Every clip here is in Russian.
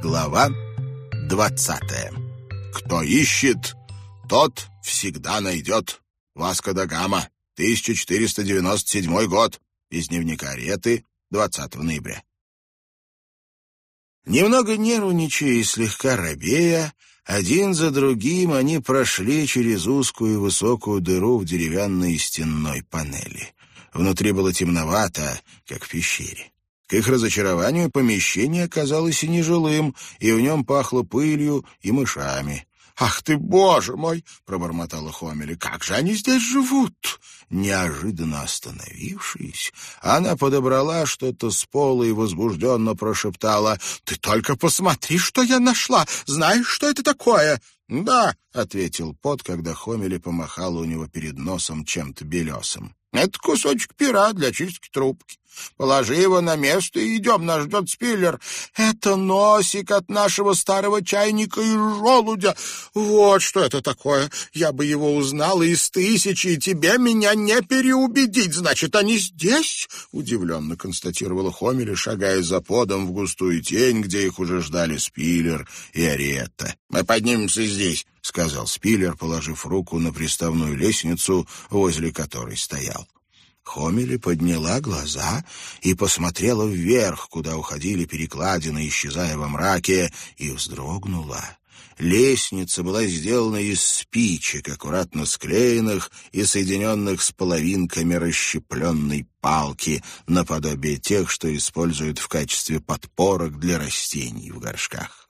Глава двадцатая. Кто ищет, тот всегда найдет. Васко да Гама, 1497 год. Из дневника Реты, 20 ноября. Немного нервничая и слегка робея, один за другим они прошли через узкую высокую дыру в деревянной стенной панели. Внутри было темновато, как в пещере. К их разочарованию помещение оказалось и нежилым, и в нем пахло пылью и мышами. «Ах ты, боже мой!» — пробормотала Хомели. «Как же они здесь живут?» Неожиданно остановившись, она подобрала что-то с пола и возбужденно прошептала. «Ты только посмотри, что я нашла! Знаешь, что это такое?» «Да», — ответил Пот, когда Хомели помахала у него перед носом чем-то белесым. «Это кусочек пера для чистки трубки. Положи его на место и идем, нас ждет спиллер. Это носик от нашего старого чайника и желудя. Вот что это такое. Я бы его узнала из тысячи, и тебе меня не переубедить. Значит, они здесь?» Удивленно констатировала Хомели, шагая за подом в густую тень, где их уже ждали спиллер и Ариетта. «Мы поднимемся здесь», — сказал спиллер, положив руку на приставную лестницу, возле которой стоял. Хомели подняла глаза и посмотрела вверх, куда уходили перекладины, исчезая во мраке, и вздрогнула. Лестница была сделана из спичек, аккуратно склеенных и соединенных с половинками расщепленной палки, наподобие тех, что используют в качестве подпорок для растений в горшках.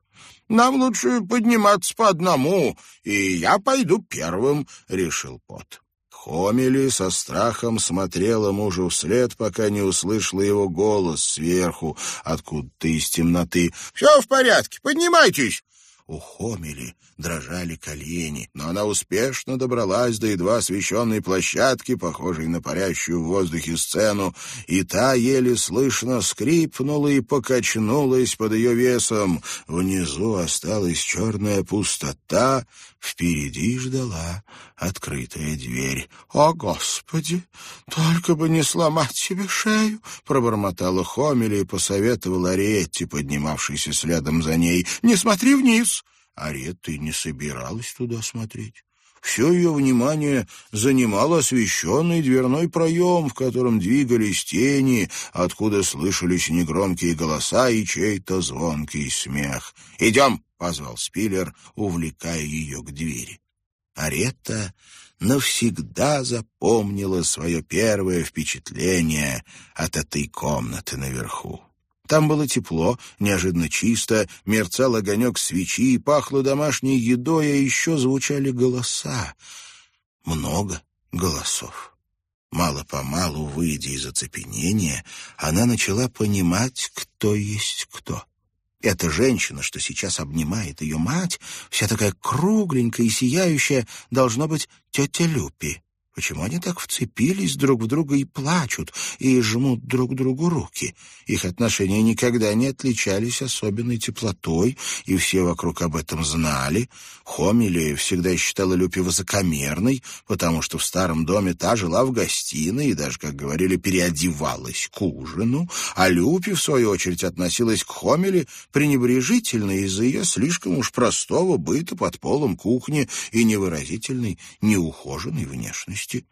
«Нам лучше подниматься по одному, и я пойду первым», — решил Пот. Хомели со страхом смотрела мужу вслед, пока не услышала его голос сверху, откуда-то из темноты. «Все в порядке, поднимайтесь!» У Хомели дрожали колени, но она успешно добралась до едва освещенной площадки, похожей на парящую в воздухе сцену, и та еле слышно скрипнула и покачнулась под ее весом. Внизу осталась черная пустота, впереди ждала открытая дверь. «О, Господи! Только бы не сломать себе шею!» — пробормотала Хомели и посоветовала Ариетте, поднимавшейся следом за ней. «Не смотри вниз!» Аретта и не собиралась туда смотреть. Все ее внимание занимал освещенный дверной проем, в котором двигались тени, откуда слышались негромкие голоса и чей-то звонкий смех. «Идем!» — позвал Спиллер, увлекая ее к двери. Аретта навсегда запомнила свое первое впечатление от этой комнаты наверху. Там было тепло, неожиданно чисто, мерцал огонек свечи, пахло домашней едой, а еще звучали голоса. Много голосов. Мало-помалу, выйдя из оцепенения, она начала понимать, кто есть кто. Эта женщина, что сейчас обнимает ее мать, вся такая кругленькая и сияющая, должно быть тетя Люпи. Почему они так вцепились друг в друга и плачут, и жмут друг другу руки? Их отношения никогда не отличались особенной теплотой, и все вокруг об этом знали. Хомили всегда считала Люпи высокомерной, потому что в старом доме та жила в гостиной и даже, как говорили, переодевалась к ужину, а Люпи, в свою очередь, относилась к Хомили пренебрежительно из-за ее слишком уж простого быта под полом кухни и невыразительной, неухоженной внешности. области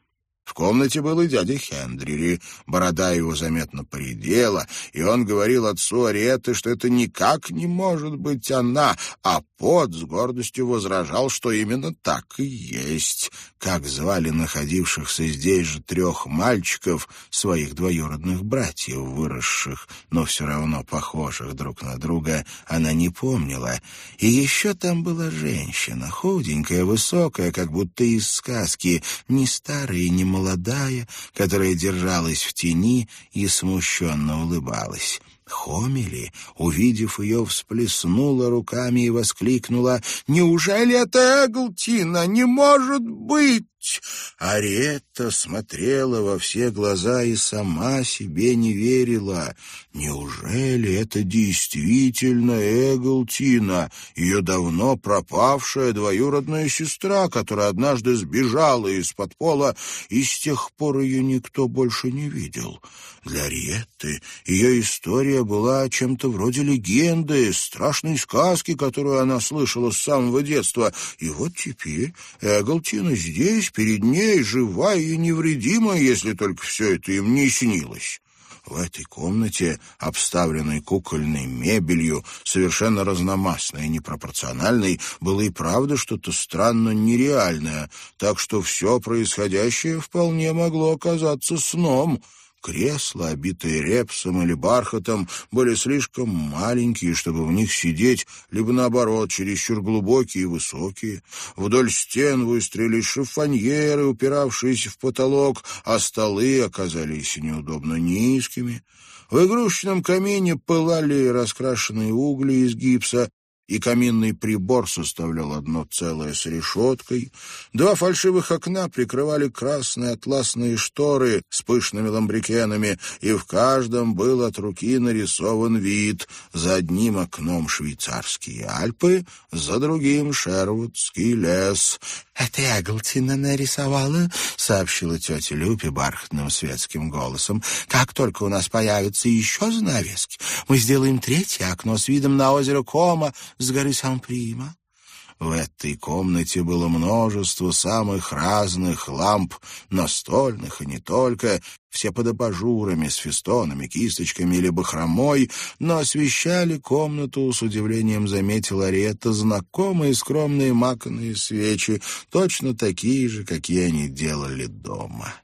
В комнате был и дядя Хендрири. Борода его заметно поредела, и он говорил отцу Ариэты, что это никак не может быть она, а Пот с гордостью возражал, что именно так и есть. Как звали находившихся здесь же трех мальчиков, своих двоюродных братьев, выросших, но все равно похожих друг на друга, она не помнила. И еще там была женщина, худенькая, высокая, как будто из сказки, не старая и не молодая, которая держалась в тени и смущенно улыбалась. Хомели, увидев ее, всплеснула руками и воскликнула «Неужели это Эглтина? Не может быть!» Аретта смотрела во все глаза и сама себе не верила. Неужели это действительно Эглтина, ее давно пропавшая двоюродная сестра, которая однажды сбежала из-под пола, и с тех пор ее никто больше не видел? Для Ариетты ее история была чем-то вроде легенды, страшной сказки, которую она слышала с самого детства. И вот теперь Эглтина здесь, перед ней, живая и невредимая, если только все это им не снилось. В этой комнате, обставленной кукольной мебелью, совершенно разномастной и непропорциональной, было и правда что-то странно нереальное, так что все происходящее вполне могло оказаться сном — Кресла, обитые репсом или бархатом, были слишком маленькие, чтобы в них сидеть, либо, наоборот, чересчур глубокие и высокие. Вдоль стен выстрелились шифоньеры, упиравшиеся в потолок, а столы оказались неудобно низкими. В игрушечном камине пылали раскрашенные угли из гипса, и каминный прибор составлял одно целое с решеткой. Два фальшивых окна прикрывали красные атласные шторы с пышными ламбрикенами, и в каждом был от руки нарисован вид. За одним окном швейцарские Альпы, за другим Шервудский лес. «Это Эглтина нарисовала», — сообщила тетя Люпи бархатным светским голосом. «Как только у нас появятся еще занавески, мы сделаем третье окно с видом на озеро Кома с горы Сан-Прима». В этой комнате было множество самых разных ламп, настольных и не только, все под абажурами, с фестонами, кисточками или бахромой, но освещали комнату, с удивлением заметила Ретта, знакомые скромные маканые свечи, точно такие же, какие они делали дома.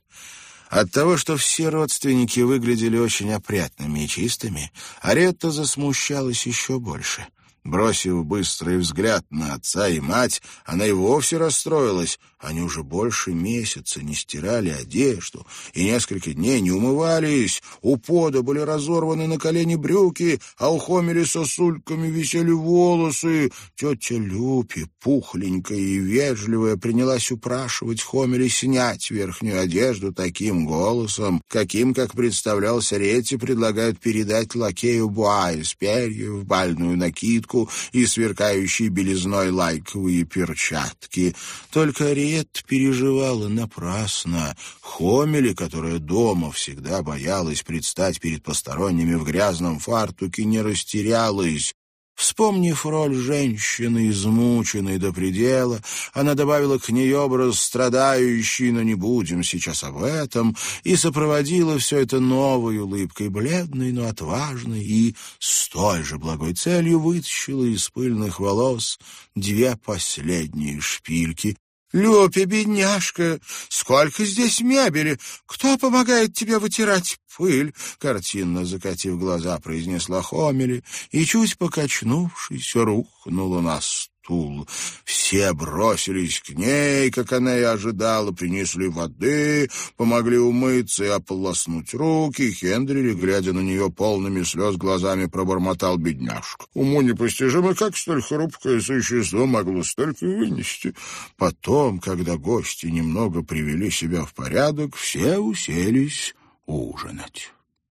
От того, что все родственники выглядели очень опрятными и чистыми, Аретта засмущалась еще больше — Бросив быстрый взгляд на отца и мать, она и вовсе расстроилась. Они уже больше месяца не стирали одежду и несколько дней не умывались. У пода были разорваны на колени брюки, а у Хомели сосульками висели волосы. Тетя Люпи, пухленькая и вежливая, принялась упрашивать Хомели снять верхнюю одежду таким голосом, каким, как представлялся Ретти, предлагают передать лакею Буа из перьев, бальную накидку и сверкающие белизной лайковые перчатки. Только Нет переживала напрасно. Хомели, которая дома всегда боялась предстать перед посторонними в грязном фартуке, не растерялась. Вспомнив роль женщины, измученной до предела, она добавила к ней образ страдающий, но не будем сейчас об этом, и сопроводила все это новой улыбкой, бледной, но отважной, и с той же благой целью вытащила из пыльных волос две последние шпильки, Люпи, бедняжка, сколько здесь мебели! Кто помогает тебе вытирать пыль?» Картинно закатив глаза, произнесла Хомели и, чуть покачнувшись, рухнула на стол стул. Все бросились к ней, как она и ожидала, принесли воды, помогли умыться и ополоснуть руки. Хендрили, глядя на нее полными слез глазами, пробормотал бедняжку. Уму непостижимо, как столь хрупкое существо могло столько вынести. Потом, когда гости немного привели себя в порядок, все уселись ужинать.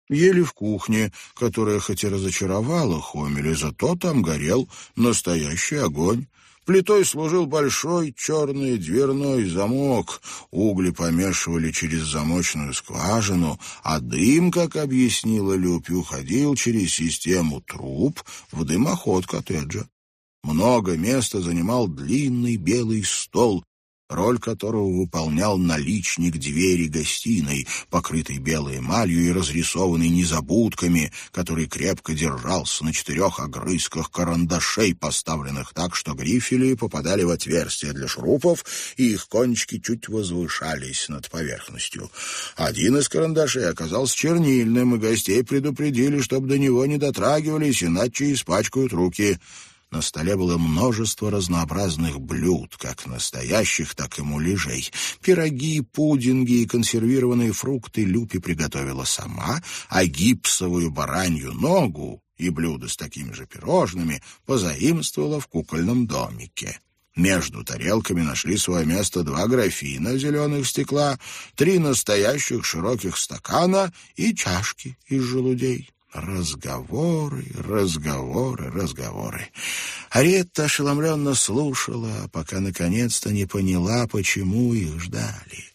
Ели в кухне, которая хоть и разочаровала Хомеля, зато там горел настоящий огонь. Плитой служил большой черный дверной замок. Угли помешивали через замочную скважину, а дым, как объяснила Люпи, уходил через систему труб в дымоход коттеджа. Много места занимал длинный белый стол, роль которого выполнял наличник двери гостиной, покрытой белой эмалью и разрисованной незабудками, который крепко держался на четырех огрызках карандашей, поставленных так, что грифели попадали в отверстия для шурупов, и их кончики чуть возвышались над поверхностью. Один из карандашей оказался чернильным, и гостей предупредили, чтобы до него не дотрагивались, иначе испачкают руки. На столе было множество разнообразных блюд, как настоящих, так и муляжей. Пироги, пудинги и консервированные фрукты Люпи приготовила сама, а гипсовую баранью ногу и блюдо с такими же пирожными позаимствовала в кукольном домике. Между тарелками нашли свое место два графина зеленых стекла, три настоящих широких стакана и чашки из желудей. Разговоры, разговоры, разговоры. Аретта ошеломленно слушала, пока наконец-то не поняла, почему их ждали.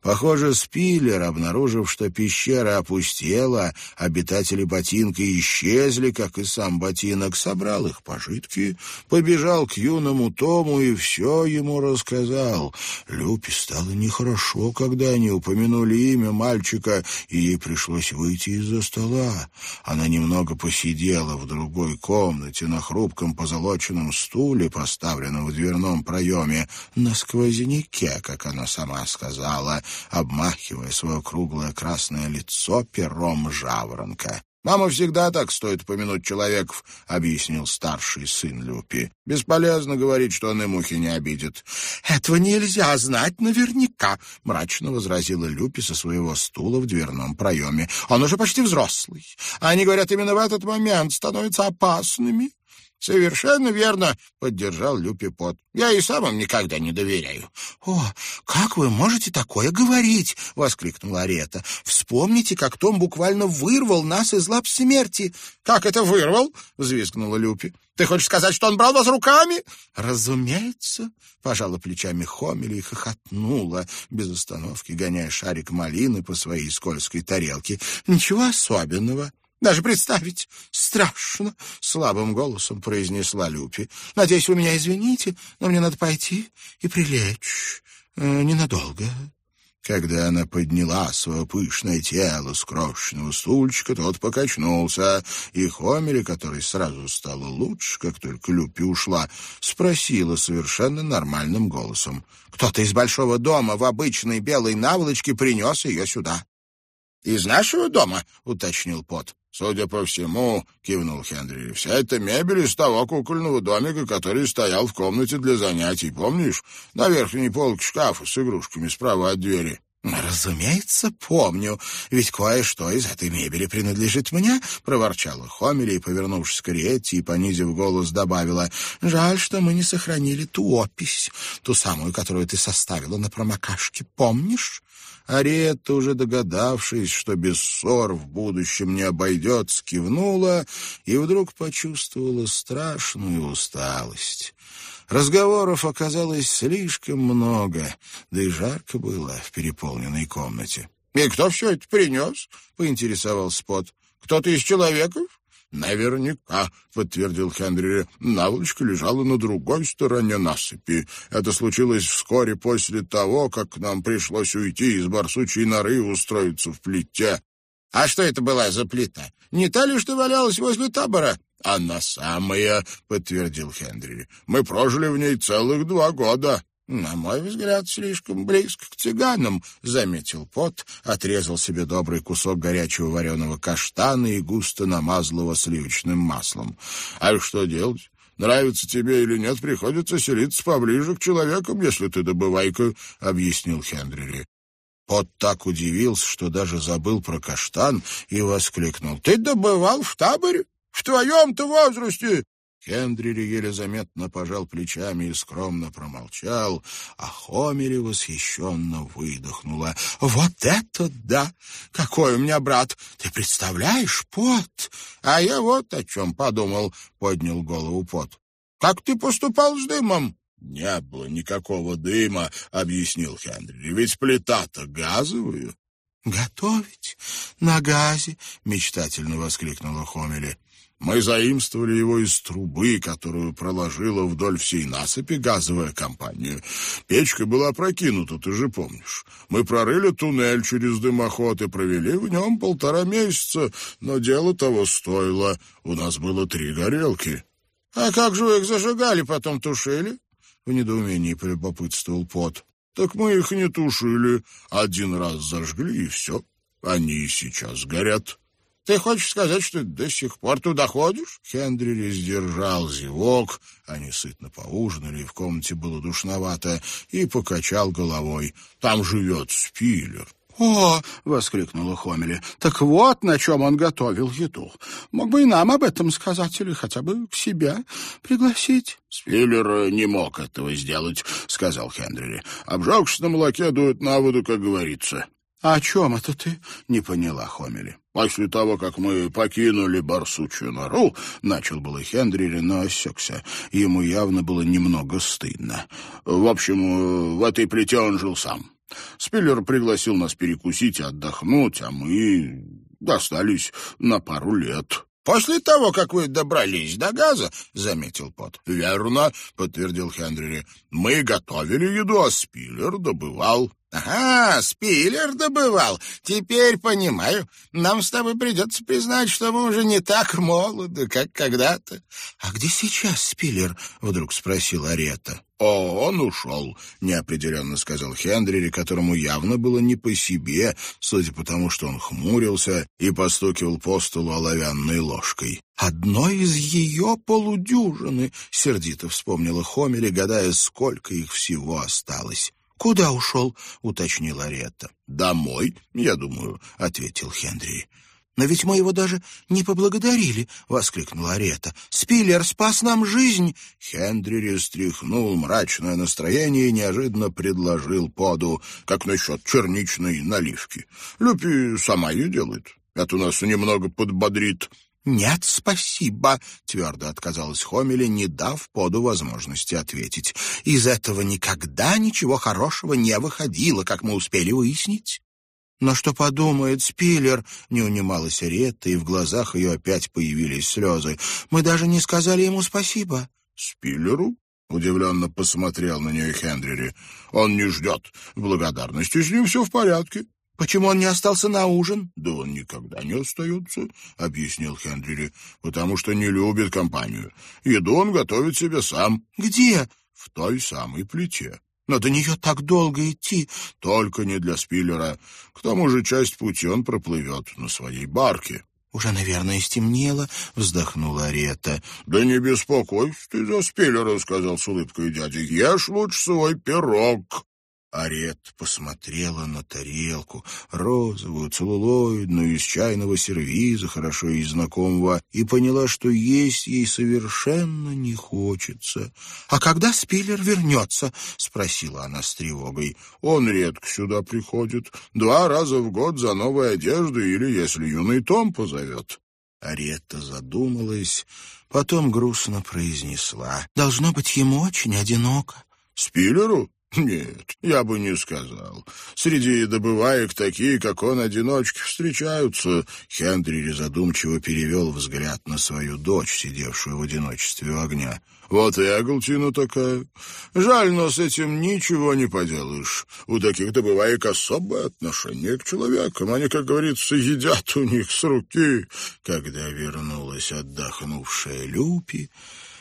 Похоже, Спиллер, обнаружив, что пещера опустела, обитатели ботинка исчезли, как и сам ботинок, собрал их пожитки, побежал к юному Тому и все ему рассказал. Люпи стало нехорошо, когда они упомянули имя мальчика, и ей пришлось выйти из-за стола. Она немного посидела в другой комнате на хрупком позолоченном стуле, поставленном в дверном проеме, на сквозняке, как она сама сказала, обмахивая свое круглое красное лицо пером жаворонка. «Мама всегда так стоит помянуть человеков», — объяснил старший сын Люпи. «Бесполезно говорить, что он и мухи не обидит». «Этого нельзя знать наверняка», — мрачно возразила Люпи со своего стула в дверном проеме. «Он уже почти взрослый. Они говорят, именно в этот момент становятся опасными». «Совершенно верно», — поддержал Люпи Пот. «Я и сам им никогда не доверяю». «О, как вы можете такое говорить?» — воскликнула Арета. «Вспомните, как Том буквально вырвал нас из лап смерти». «Как это вырвал?» — взвизгнула Люпи. «Ты хочешь сказать, что он брал вас руками?» «Разумеется», — пожала плечами Хомели и хохотнула, без остановки гоняя шарик малины по своей скользкой тарелке. «Ничего особенного». Даже представить страшно, — слабым голосом произнесла Люпи. — Надеюсь, вы меня извините, но мне надо пойти и прилечь э, ненадолго. Когда она подняла свое пышное тело с крошечного стульчика, тот покачнулся, и Хомели, который сразу стало лучше, как только Люпи ушла, спросила совершенно нормальным голосом. «Кто-то из большого дома в обычной белой наволочке принес ее сюда». «Из нашего дома?» — уточнил Пот. «Судя по всему, — кивнул Хенри, — вся эта мебель из того кукольного домика, который стоял в комнате для занятий, помнишь? На верхней полке шкафа с игрушками справа от двери». «Разумеется, помню, ведь кое-что из этой мебели принадлежит мне», — проворчала Хомели и, повернувшись к Риетти и понизив голос, добавила, «Жаль, что мы не сохранили ту опись, ту самую, которую ты составила на промокашке, помнишь?» Аретта, уже догадавшись, что без ссор в будущем не обойдется, кивнула и вдруг почувствовала страшную усталость. Разговоров оказалось слишком много, да и жарко было в переполненной комнате. — И кто все это принес? — поинтересовался Спот. — Кто-то из человеков? «Наверняка», — подтвердил Хенри. «Наволочка лежала на другой стороне насыпи. Это случилось вскоре после того, как нам пришлось уйти из барсучьей норы и устроиться в плите». «А что это была за плита? Не та ли, что валялась возле табора?» «Она самая», — подтвердил Хенри. «Мы прожили в ней целых два года». «На мой взгляд, слишком близко к цыганам», — заметил Пот, отрезал себе добрый кусок горячего вареного каштана и густо намазал его сливочным маслом. «А что делать? Нравится тебе или нет, приходится селиться поближе к человекам, если ты добывайка», — объяснил Хенри. Пот так удивился, что даже забыл про каштан и воскликнул. «Ты добывал в таборе? В твоем-то возрасте? Хендрили еле заметно пожал плечами и скромно промолчал, а Хомери восхищенно выдохнула. «Вот это да! Какой у меня брат! Ты представляешь, Пот? А я вот о чем подумал», — поднял голову Пот. «Как ты поступал с дымом?» «Не было никакого дыма», — объяснил Хенри. «Ведь плита-то газовая». «Готовить на газе!» — мечтательно воскликнула Хомели. Мы заимствовали его из трубы, которую проложила вдоль всей насыпи газовая компания. Печка была прокинута, ты же помнишь. Мы прорыли туннель через дымоход и провели в нем полтора месяца, но дело того стоило. У нас было три горелки. — А как же вы их зажигали, потом тушили? — в недоумении полюбопытствовал Пот. — Так мы их не тушили. Один раз зажгли, и все. Они сейчас горят. Ты хочешь сказать, что до сих пор туда ходишь? Хендрили сдержал зевок, они сытно поужинали, в комнате было душновато, и покачал головой. Там живет Спилер. «О!» — воскликнула Хомели. «Так вот, на чем он готовил еду. Мог бы и нам об этом сказать, или хотя бы к себе пригласить». «Спиллер не мог этого сделать», — сказал Хендрили. «Обжегшись на молоке, дует на воду, как говорится». «А о чем это ты?» — не поняла Хомели. «После того, как мы покинули барсучью нору», — начал было Хендрили, но осекся. Ему явно было немного стыдно. «В общем, в этой плите он жил сам. Спиллер пригласил нас перекусить и отдохнуть, а мы достались на пару лет. «После того, как вы добрались до газа», — заметил Пот. «Верно», — подтвердил Хенри. «Мы готовили еду, а Спиллер добывал». «Ага, Спиллер добывал. Теперь понимаю. Нам с тобой придется признать, что мы уже не так молоды, как когда-то». «А где сейчас Спиллер?» — вдруг спросил Арета. «О, он ушел», — неопределенно сказал Хендрери, которому явно было не по себе, судя по тому, что он хмурился и постукивал по столу оловянной ложкой. «Одной из ее полудюжины», — сердито вспомнила Хомели, гадая, сколько их всего осталось. «Куда ушел?» — уточнила Ретта. «Домой, я думаю», — ответил Хенри. «Но ведь мы его даже не поблагодарили!» — воскликнула Арета. «Спиллер спас нам жизнь!» Хендри стряхнул мрачное настроение и неожиданно предложил поду, как насчет черничной наливки. «Люпи сама ее делает. Это нас немного подбодрит». «Нет, спасибо», — твердо отказалась Хомели, не дав поду возможности ответить. «Из этого никогда ничего хорошего не выходило, как мы успели выяснить». «Но что подумает Спиллер?» — не унималась Ретта, и в глазах ее опять появились слезы. «Мы даже не сказали ему спасибо». «Спиллеру?» — удивленно посмотрел на нее Хендрери. «Он не ждет благодарности, с ним все в порядке». «Почему он не остался на ужин?» «Да он никогда не остается», — объяснил Хендрери, «потому что не любит компанию. Еду он готовит себе сам». «Где?» «В той самой плите». Но до нее так долго идти. Только не для Спиллера. К тому же часть пути он проплывет на своей барке. «Уже, наверное, стемнело», — вздохнула Арета. «Да не беспокойся ты за Спиллера», — сказал с улыбкой дядя. «Ешь лучше свой пирог». Арет посмотрела на тарелку, розовую, целлулоидную, из чайного сервиза, хорошо ей знакомого, и поняла, что есть ей совершенно не хочется. «А когда Спиллер вернется?» — спросила она с тревогой. «Он редко сюда приходит. Два раза в год за новой одеждой или, если юный Том позовет». Аретта задумалась, потом грустно произнесла. «Должно быть, ему очень одиноко». «Спиллеру?» Нет, я бы не сказал. Среди добываек такие, как он, одиночки встречаются. Хендри задумчиво перевел взгляд на свою дочь, сидевшую в одиночестве у огня. Вот и Эглтина такая. Жаль, но с этим ничего не поделаешь. У таких добываек особое отношение к человекам. Они, как говорится, едят у них с руки. Когда вернулась отдохнувшая Люпи,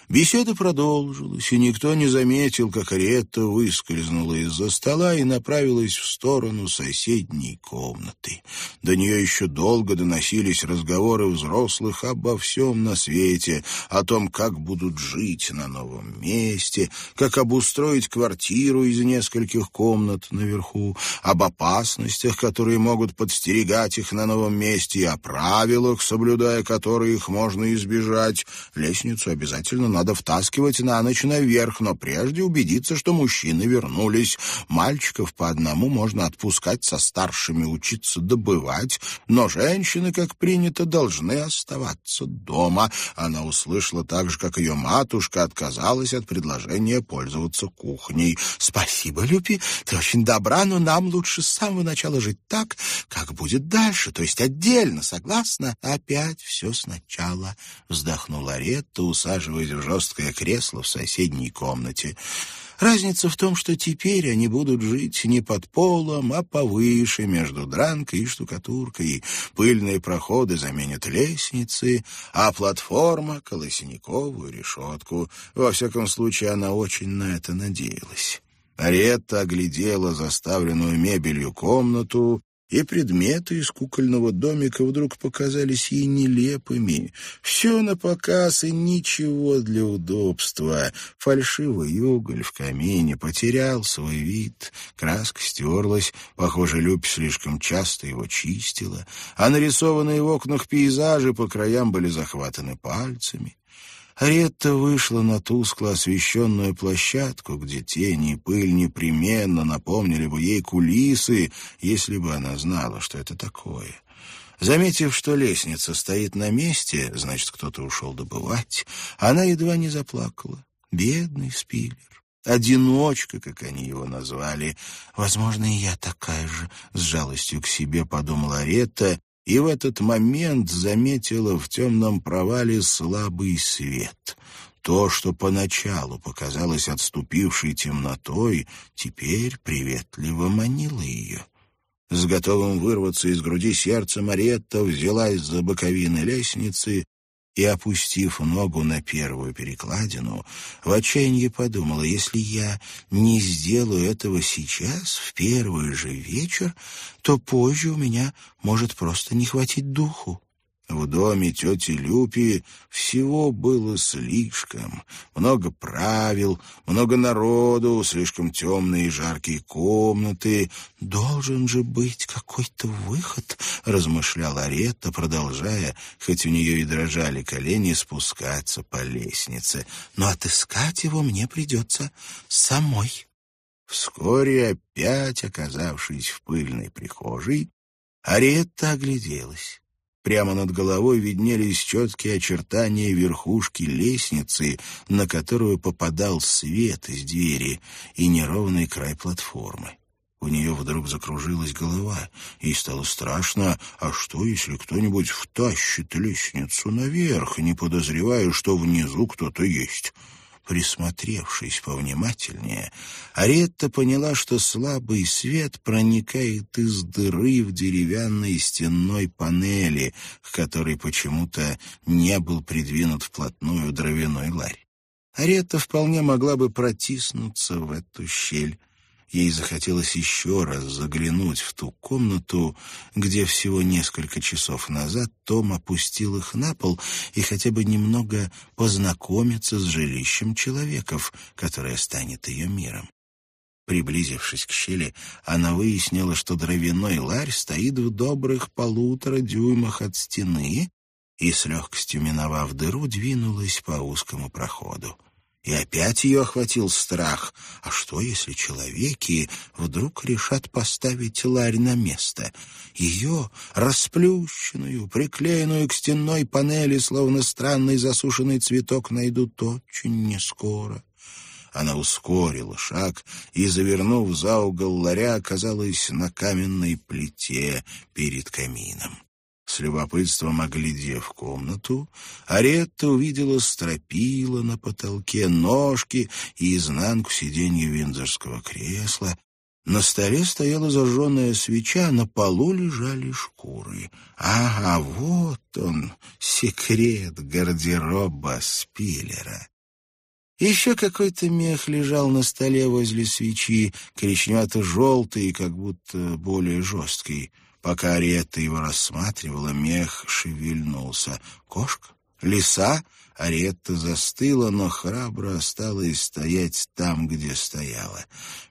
Беседа продолжилась, и никто не заметил, как Ретта выскользнула из-за стола и направилась в сторону соседней комнаты. До нее еще долго доносились разговоры взрослых обо всем на свете, о том, как будут жить на новом месте, как обустроить квартиру из нескольких комнат наверху, об опасностях, которые могут подстерегать их на новом месте, и о правилах, соблюдая которые их можно избежать. Лестницу обязательно надо втаскивать на ночь наверх, но прежде убедиться, что мужчины вернулись. Мальчиков по одному можно отпускать со старшими учиться добывать, но женщины, как принято, должны оставаться дома. Она услышала так же, как ее матушка отказалась от предложения пользоваться кухней. «Спасибо, Люпи, ты очень добра, но нам лучше с самого начала жить так, как будет дальше, то есть отдельно, согласна?» «Опять все сначала», — вздохнула Ретта, усаживаясь в жесткое кресло в соседней комнате. Разница в том, что теперь они будут жить не под полом, а повыше, между дранкой и штукатуркой. Пыльные проходы заменят лестницы, а платформа — колосниковую решетку. Во всяком случае, она очень на это надеялась. Аретта оглядела заставленную мебелью комнату и предметы из кукольного домика вдруг показались ей нелепыми. Все на показ и ничего для удобства. Фальшивый уголь в камине потерял свой вид, краска стерлась, похоже, Любь слишком часто его чистила, а нарисованные в окнах пейзажи по краям были захватаны пальцами. Ретта вышла на тускло освещенную площадку, где тени и пыль непременно напомнили бы ей кулисы, если бы она знала, что это такое. Заметив, что лестница стоит на месте, значит, кто-то ушел добывать, она едва не заплакала. Бедный Спиллер. Одиночка, как они его назвали. Возможно, и я такая же, с жалостью к себе подумала Ретта, и в этот момент заметила в темном провале слабый свет. То, что поначалу показалось отступившей темнотой, теперь приветливо манило ее. С готовым вырваться из груди сердца Маретта взялась за боковины лестницы и, опустив ногу на первую перекладину, в отчаянии подумала, если я не сделаю этого сейчас, в первый же вечер, то позже у меня может просто не хватить духу. В доме тети Люпи всего было слишком. Много правил, много народу, слишком темные и жаркие комнаты. «Должен же быть какой-то выход», — размышляла Аретта, продолжая, хоть у нее и дрожали колени, спускаться по лестнице. «Но отыскать его мне придется самой». Вскоре, опять оказавшись в пыльной прихожей, Аретта огляделась. Прямо над головой виднелись четкие очертания верхушки лестницы, на которую попадал свет из двери, и неровный край платформы. У нее вдруг закружилась голова, и стало страшно, а что, если кто-нибудь втащит лестницу наверх, не подозревая, что внизу кто-то есть? Присмотревшись повнимательнее, Аретта поняла, что слабый свет проникает из дыры в деревянной стенной панели, к которой почему-то не был придвинут вплотную дровяной ларь. Аретта вполне могла бы протиснуться в эту щель. Ей захотелось еще раз заглянуть в ту комнату, где всего несколько часов назад Том опустил их на пол и хотя бы немного познакомиться с жилищем человеков, которое станет ее миром. Приблизившись к щели, она выяснила, что дровяной ларь стоит в добрых полутора дюймах от стены и, с легкостью миновав дыру, двинулась по узкому проходу. И опять ее охватил страх. А что, если человеки вдруг решат поставить ларь на место? Ее, расплющенную, приклеенную к стенной панели, словно странный засушенный цветок, найдут очень нескоро. Она ускорила шаг и, завернув за угол ларя, оказалась на каменной плите перед камином. С любопытством оглядев комнату, Аретта увидела стропила на потолке, ножки и изнанку сиденья виндзорского кресла. На столе стояла зажженная свеча, на полу лежали шкуры. Ага, вот он, секрет гардероба Спиллера. Еще какой-то мех лежал на столе возле свечи, коричневато-желтый, как будто более жесткий. Пока Ариетта его рассматривала, мех шевельнулся. «Кошка? Лиса?» Ариетта застыла, но храбро осталась стоять там, где стояла.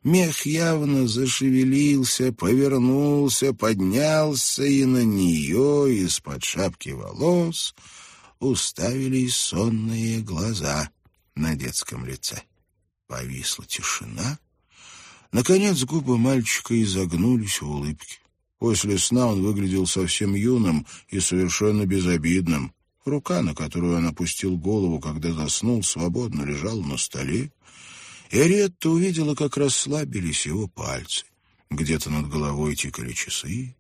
Мех явно зашевелился, повернулся, поднялся, и на нее из-под шапки волос уставились сонные глаза на детском лице. Повисла тишина. Наконец губы мальчика изогнулись в улыбке. После сна он выглядел совсем юным и совершенно безобидным. Рука, на которую он опустил голову, когда заснул, свободно лежала на столе. И Ариетта увидела, как расслабились его пальцы. Где-то над головой тикали часы.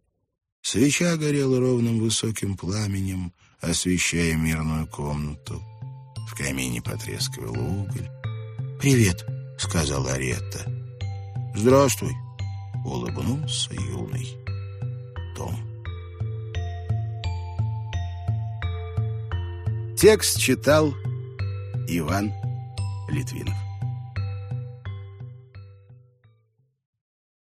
Свеча горела ровным высоким пламенем, освещая мирную комнату. В камине потрескивал уголь. «Привет», — сказала Ариетта. «Здравствуй», — улыбнулся юный том. Текст читал Иван Литвинов.